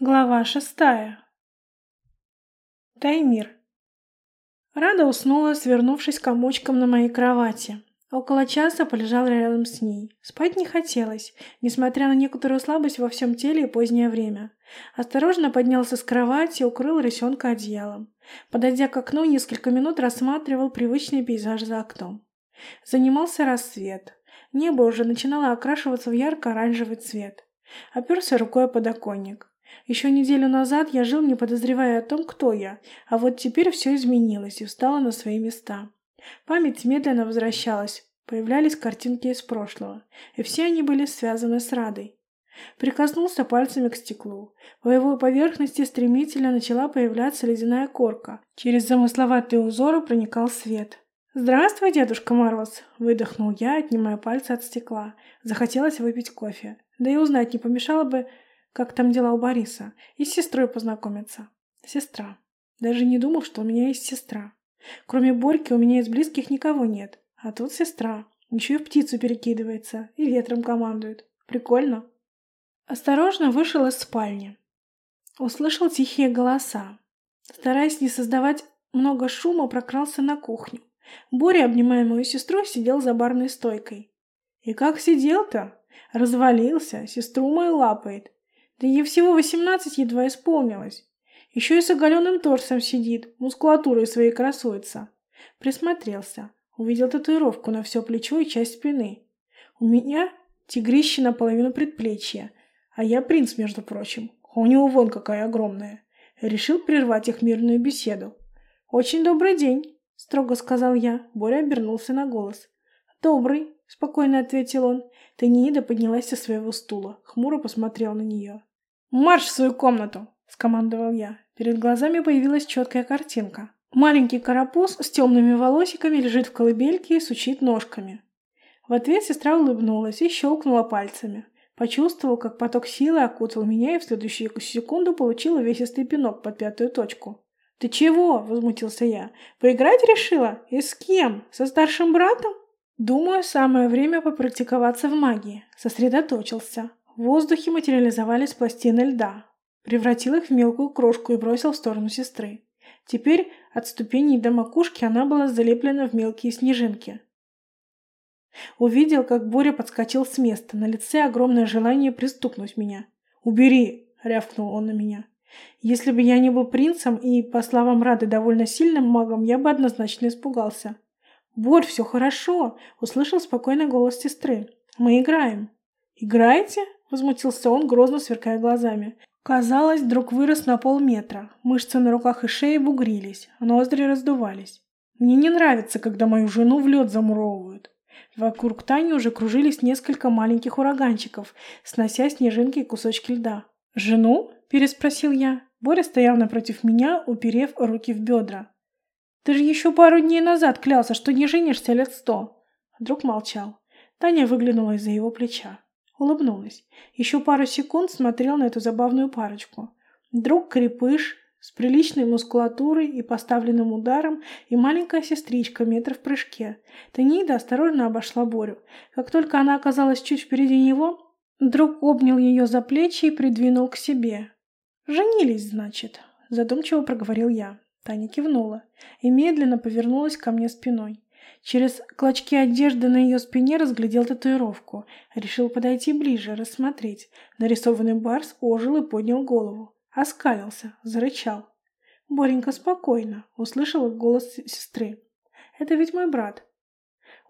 Глава шестая. Таймир. Рада уснула, свернувшись комочком на моей кровати. Около часа полежал рядом с ней. Спать не хотелось, несмотря на некоторую слабость во всем теле и позднее время. Осторожно поднялся с кровати и укрыл рысенка одеялом. Подойдя к окну, несколько минут рассматривал привычный пейзаж за окном. Занимался рассвет. Небо уже начинало окрашиваться в ярко-оранжевый цвет. Оперся рукой о подоконник. Еще неделю назад я жил, не подозревая о том, кто я, а вот теперь все изменилось и встало на свои места. Память медленно возвращалась, появлялись картинки из прошлого, и все они были связаны с Радой. Прикоснулся пальцами к стеклу. По его поверхности стремительно начала появляться ледяная корка. Через замысловатые узоры проникал свет. «Здравствуй, дедушка Марлос!» — выдохнул я, отнимая пальцы от стекла. Захотелось выпить кофе. Да и узнать не помешало бы, как там дела у Бориса, и с сестрой познакомиться. Сестра. Даже не думал, что у меня есть сестра. Кроме Борьки у меня из близких никого нет. А тут сестра. Еще и в птицу перекидывается, и ветром командует. Прикольно. Осторожно вышел из спальни. Услышал тихие голоса. Стараясь не создавать много шума, прокрался на кухню. Боря, обнимая мою сестру, сидел за барной стойкой. И как сидел-то? Развалился, сестру мою лапает. Да ей всего восемнадцать едва исполнилось. Еще и с оголенным торсом сидит, мускулатурой своей красуется. Присмотрелся. Увидел татуировку на все плечо и часть спины. У меня тигрище наполовину предплечья, а я принц, между прочим. У него вон какая огромная. Решил прервать их мирную беседу. «Очень добрый день», — строго сказал я. Боря обернулся на голос. «Добрый», — спокойно ответил он. Таниида поднялась со своего стула, хмуро посмотрел на нее. «Марш в свою комнату!» — скомандовал я. Перед глазами появилась четкая картинка. Маленький карапуз с темными волосиками лежит в колыбельке и сучит ножками. В ответ сестра улыбнулась и щелкнула пальцами. Почувствовал, как поток силы окутал меня и в следующую секунду получил увесистый пинок под пятую точку. «Ты чего?» — возмутился я. «Поиграть решила? И с кем? Со старшим братом?» Думаю, самое время попрактиковаться в магии. Сосредоточился. В воздухе материализовались пластины льда. Превратил их в мелкую крошку и бросил в сторону сестры. Теперь от ступеней до макушки она была залеплена в мелкие снежинки. Увидел, как Боря подскочил с места, на лице огромное желание пристукнуть меня. «Убери!» — рявкнул он на меня. Если бы я не был принцем и, по словам Рады, довольно сильным магом, я бы однозначно испугался. «Борь, все хорошо!» — услышал спокойный голос сестры. «Мы играем». «Играете?» Возмутился он, грозно сверкая глазами. Казалось, друг вырос на полметра. Мышцы на руках и шее бугрились, ноздри раздувались. Мне не нравится, когда мою жену в лед замуровывают. Вокруг Тани уже кружились несколько маленьких ураганчиков, снося снежинки и кусочки льда. «Жену?» – переспросил я. Боря стоял напротив меня, уперев руки в бедра. «Ты же еще пару дней назад клялся, что не женишься лет сто!» Друг молчал. Таня выглянула из-за его плеча. Улыбнулась. Еще пару секунд смотрел на эту забавную парочку. Друг крепыш с приличной мускулатурой и поставленным ударом, и маленькая сестричка метр в прыжке. Танида осторожно обошла Борю. Как только она оказалась чуть впереди него, друг обнял ее за плечи и придвинул к себе. «Женились, значит», — задумчиво проговорил я. Таня кивнула и медленно повернулась ко мне спиной. Через клочки одежды на ее спине разглядел татуировку. Решил подойти ближе, рассмотреть. Нарисованный барс ожил и поднял голову. Оскалился, зарычал. «Боренька, спокойно!» — услышал голос сестры. «Это ведь мой брат!»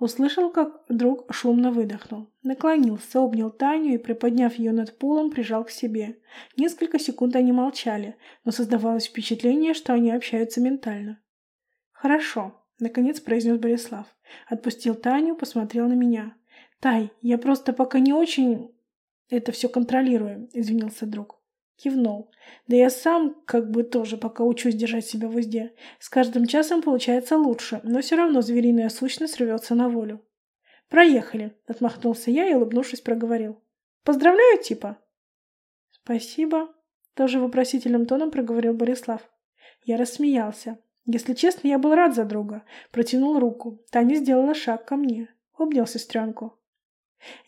Услышал, как друг шумно выдохнул. Наклонился, обнял Таню и, приподняв ее над полом, прижал к себе. Несколько секунд они молчали, но создавалось впечатление, что они общаются ментально. «Хорошо», Наконец произнес Борислав. Отпустил Таню, посмотрел на меня. «Тай, я просто пока не очень это все контролирую», — извинился друг. Кивнул. «Да я сам как бы тоже пока учусь держать себя в узде. С каждым часом получается лучше, но все равно звериная сущность рвется на волю». «Проехали», — отмахнулся я и, улыбнувшись, проговорил. «Поздравляю, типа». «Спасибо», — тоже вопросительным тоном проговорил Борислав. Я рассмеялся. Если честно, я был рад за друга. Протянул руку. Таня сделала шаг ко мне. Обнял сестренку.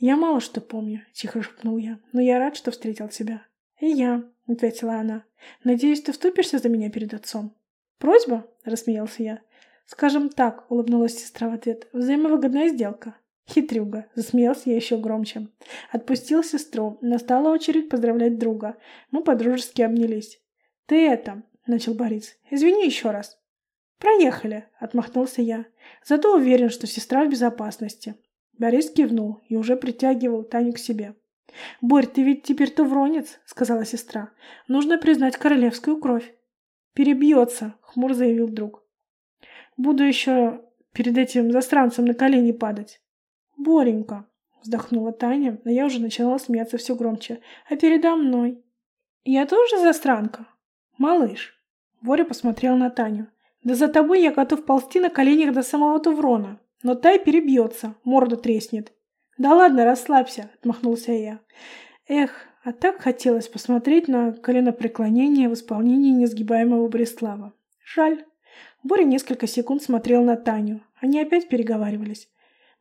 «Я мало что помню», — тихо шепнул я, — «но я рад, что встретил тебя». «И я», — ответила она. «Надеюсь, ты вступишься за меня перед отцом?» «Просьба?» — рассмеялся я. «Скажем так», — улыбнулась сестра в ответ, — «взаимовыгодная сделка». Хитрюга, засмеялся я еще громче. Отпустил сестру, настала очередь поздравлять друга. Мы подружески обнялись. «Ты это...» — начал Борис. «Извини еще раз». «Проехали», — отмахнулся я. «Зато уверен, что сестра в безопасности». Борис кивнул и уже притягивал Таню к себе. «Борь, ты ведь теперь тувронец», — сказала сестра. «Нужно признать королевскую кровь». «Перебьется», — хмур заявил друг. «Буду еще перед этим застранцем на колени падать». «Боренька», — вздохнула Таня, но я уже начинала смеяться все громче. «А передо мной?» «Я тоже застранка?» «Малыш». Боря посмотрел на Таню. «Да за тобой я готов ползти на коленях до самого Туврона, но Тай перебьется, морда треснет». «Да ладно, расслабься», — отмахнулся я. «Эх, а так хотелось посмотреть на коленопреклонение в исполнении несгибаемого Бреслава. Жаль». Боря несколько секунд смотрел на Таню. Они опять переговаривались.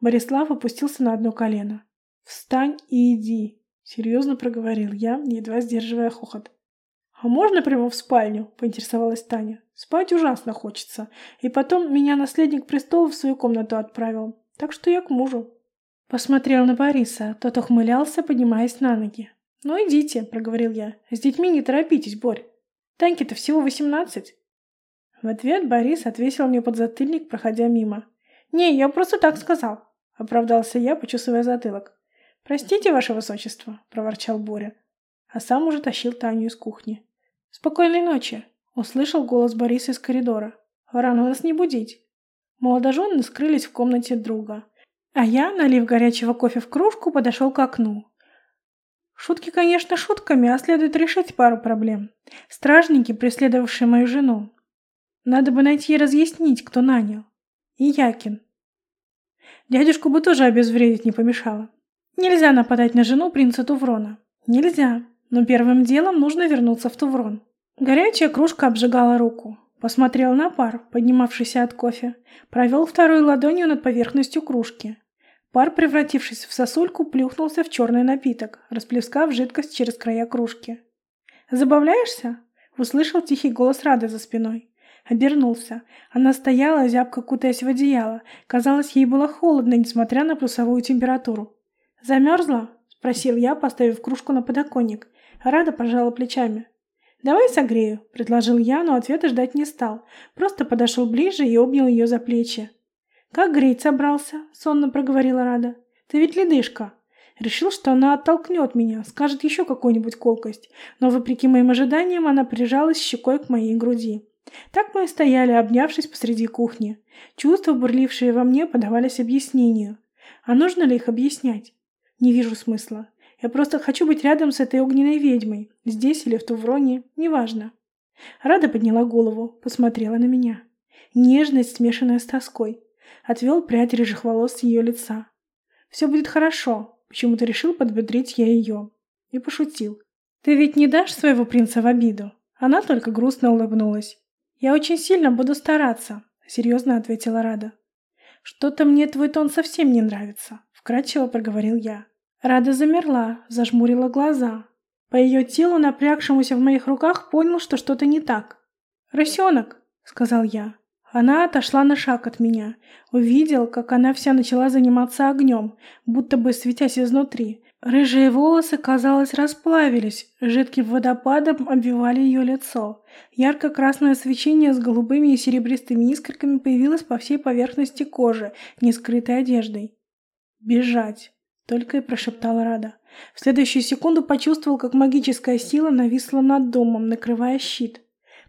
Борислав опустился на одно колено. «Встань и иди», — серьезно проговорил я, едва сдерживая хохот. «А можно прямо в спальню?» — поинтересовалась Таня. «Спать ужасно хочется. И потом меня наследник престола в свою комнату отправил. Так что я к мужу». Посмотрел на Бориса. Тот ухмылялся, поднимаясь на ноги. «Ну идите», — проговорил я. «С детьми не торопитесь, Борь. Таньке-то всего восемнадцать». В ответ Борис отвесил мне подзатыльник, проходя мимо. «Не, я просто так сказал». — оправдался я, почесывая затылок. «Простите, ваше высочество», — проворчал Боря, а сам уже тащил Таню из кухни. «Спокойной ночи», — услышал голос Бориса из коридора. «Рано нас не будить». Молодожены скрылись в комнате друга, а я, налив горячего кофе в кружку, подошел к окну. Шутки, конечно, шутками, а следует решить пару проблем. Стражники, преследовавшие мою жену. Надо бы найти и разъяснить, кто нанял. И Якин. Дядюшку бы тоже обезвредить не помешало. Нельзя нападать на жену принца Туврона. Нельзя. Но первым делом нужно вернуться в Туврон. Горячая кружка обжигала руку. Посмотрел на пар, поднимавшийся от кофе. Провел второй ладонью над поверхностью кружки. Пар, превратившись в сосульку, плюхнулся в черный напиток, расплескав жидкость через края кружки. «Забавляешься?» — услышал тихий голос Рады за спиной. Обернулся. Она стояла, зябко кутаясь в одеяло. Казалось, ей было холодно, несмотря на плюсовую температуру. «Замерзла?» — спросил я, поставив кружку на подоконник. Рада пожала плечами. «Давай согрею», — предложил я, но ответа ждать не стал. Просто подошел ближе и обнял ее за плечи. «Как греть собрался?» — сонно проговорила Рада. «Ты ведь ледышка». Решил, что она оттолкнет меня, скажет еще какую-нибудь колкость, но, вопреки моим ожиданиям, она прижалась щекой к моей груди. Так мы и стояли, обнявшись посреди кухни. Чувства, бурлившие во мне, подавались объяснению. А нужно ли их объяснять? Не вижу смысла. Я просто хочу быть рядом с этой огненной ведьмой. Здесь или в Тувроне, неважно. Рада подняла голову, посмотрела на меня. Нежность, смешанная с тоской. Отвел прядь рыжих волос с ее лица. «Все будет хорошо», — почему-то решил подбодрить я ее. И пошутил. «Ты ведь не дашь своего принца в обиду?» Она только грустно улыбнулась. «Я очень сильно буду стараться», — серьезно ответила Рада. «Что-то мне твой тон совсем не нравится», — вкратчиво проговорил я. Рада замерла, зажмурила глаза. По ее телу, напрягшемуся в моих руках, понял, что что-то не так. «Рысенок», — сказал я. Она отошла на шаг от меня. Увидел, как она вся начала заниматься огнем, будто бы светясь изнутри. Рыжие волосы, казалось, расплавились, жидким водопадом обвивали ее лицо. Ярко-красное свечение с голубыми и серебристыми искорками появилось по всей поверхности кожи, не скрытой одеждой. «Бежать!» — только и прошептала Рада. В следующую секунду почувствовал, как магическая сила нависла над домом, накрывая щит,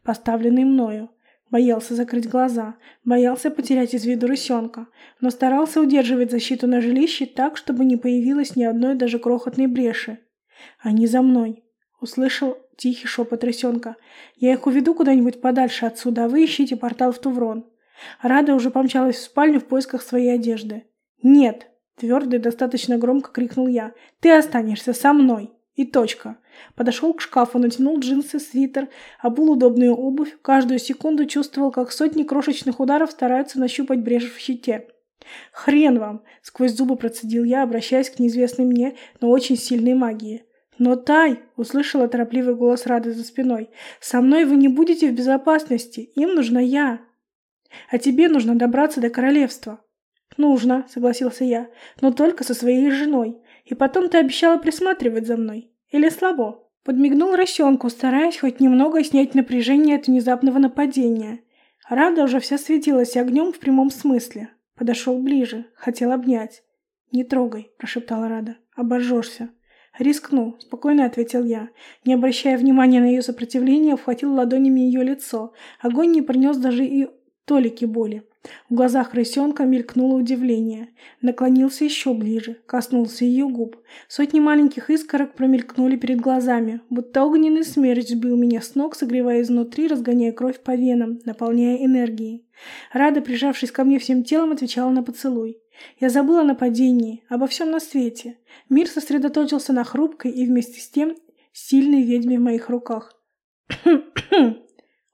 поставленный мною. Боялся закрыть глаза, боялся потерять из виду рысенка, но старался удерживать защиту на жилище так, чтобы не появилось ни одной даже крохотной бреши. «Они за мной!» — услышал тихий шепот рысенка. «Я их уведу куда-нибудь подальше отсюда, а вы ищите портал в Туврон». Рада уже помчалась в спальню в поисках своей одежды. «Нет!» — твердо и достаточно громко крикнул я. «Ты останешься со мной!» И точка. Подошел к шкафу, натянул джинсы, свитер, обул удобную обувь. Каждую секунду чувствовал, как сотни крошечных ударов стараются нащупать брешь в щите. «Хрен вам!» — сквозь зубы процедил я, обращаясь к неизвестной мне, но очень сильной магии. «Но, Тай!» — услышала торопливый голос Рады за спиной. «Со мной вы не будете в безопасности. Им нужна я. А тебе нужно добраться до королевства». «Нужно», — согласился я, — «но только со своей женой. И потом ты обещала присматривать за мной. Или слабо?» Подмигнул Росенку, стараясь хоть немного снять напряжение от внезапного нападения. Рада уже вся светилась огнем в прямом смысле. Подошел ближе, хотел обнять. «Не трогай», — прошептала Рада. «Обожжешься». «Рискну», — спокойно ответил я. Не обращая внимания на ее сопротивление, вхватил ладонями ее лицо. Огонь не принес даже и толики боли. В глазах рысенка мелькнуло удивление. Наклонился еще ближе, коснулся ее губ. Сотни маленьких искорок промелькнули перед глазами, будто огненный смерч сбил меня с ног, согревая изнутри, разгоняя кровь по венам, наполняя энергией. Рада, прижавшись ко мне всем телом, отвечала на поцелуй. Я забыла о нападении, обо всем на свете. Мир сосредоточился на хрупкой и вместе с тем сильной ведьме в моих руках.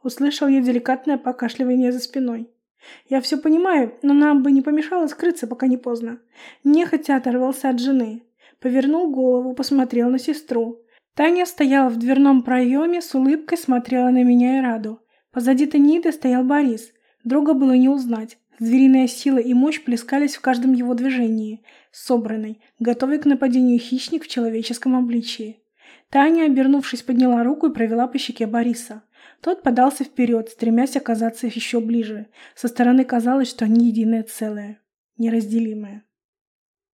Услышал я деликатное покашливание за спиной. «Я все понимаю, но нам бы не помешало скрыться, пока не поздно». Нехотя оторвался от жены. Повернул голову, посмотрел на сестру. Таня стояла в дверном проеме, с улыбкой смотрела на меня и Раду. Позади Таниды стоял Борис. Друга было не узнать. Звериная сила и мощь плескались в каждом его движении. Собранный, готовый к нападению хищник в человеческом обличии. Таня, обернувшись, подняла руку и провела по щеке Бориса. Тот подался вперед, стремясь оказаться еще ближе. Со стороны казалось, что они единое целое, неразделимое.